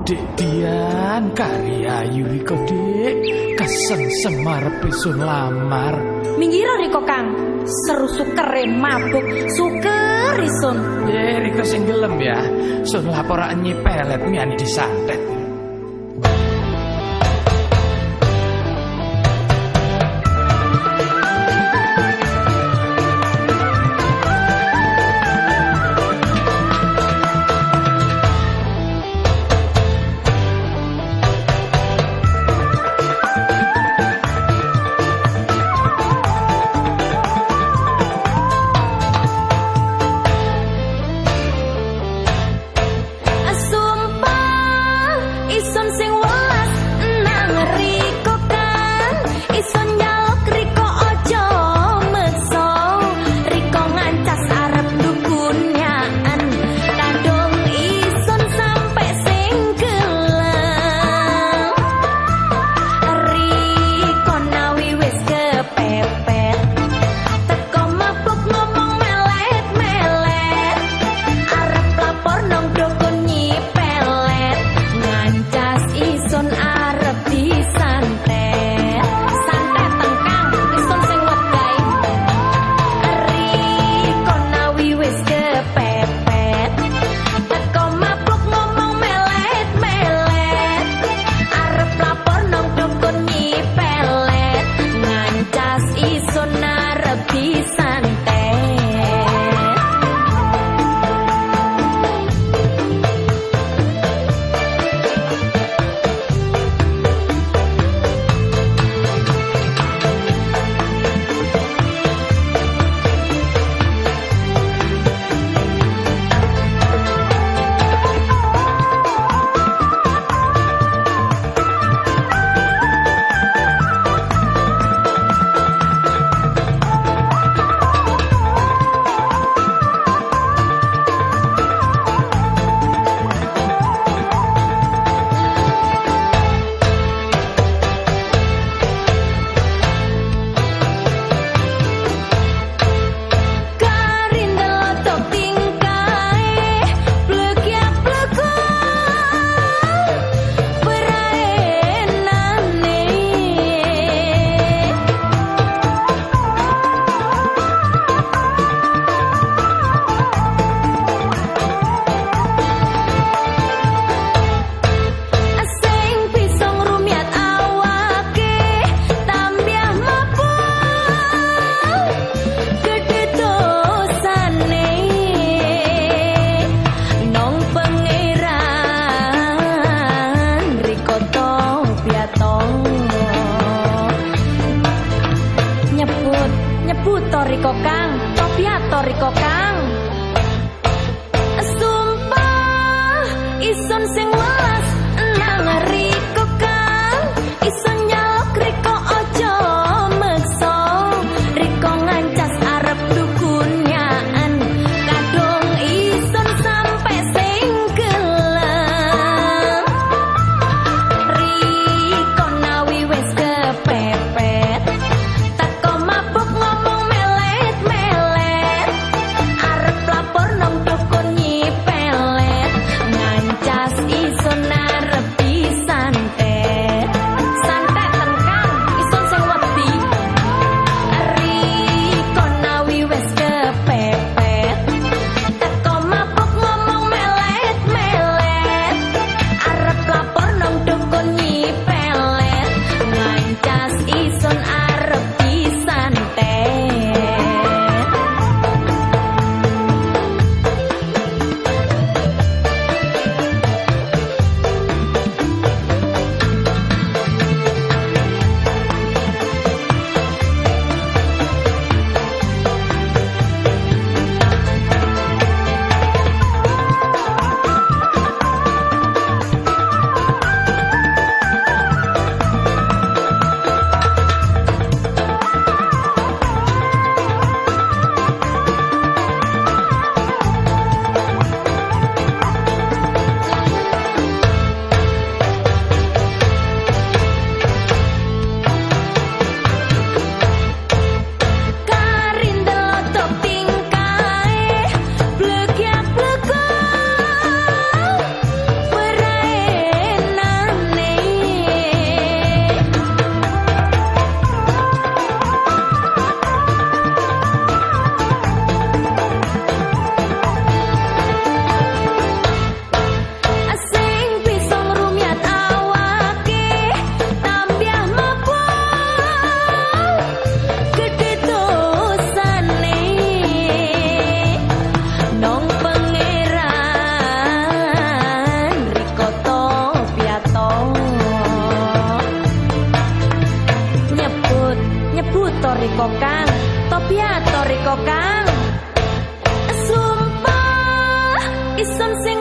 Dek Dian karya Yuriko dek Keseng semar pesun lamar. Minggir Riko Kang. Seru sukere mabuk. Suker isun Eh Riko sing gelem ya. Sun laporan nyipelet miani disantet Riko Kang, Topiato Riko Kang. Sumpah isun sing welas Kang Sumpah Isun sing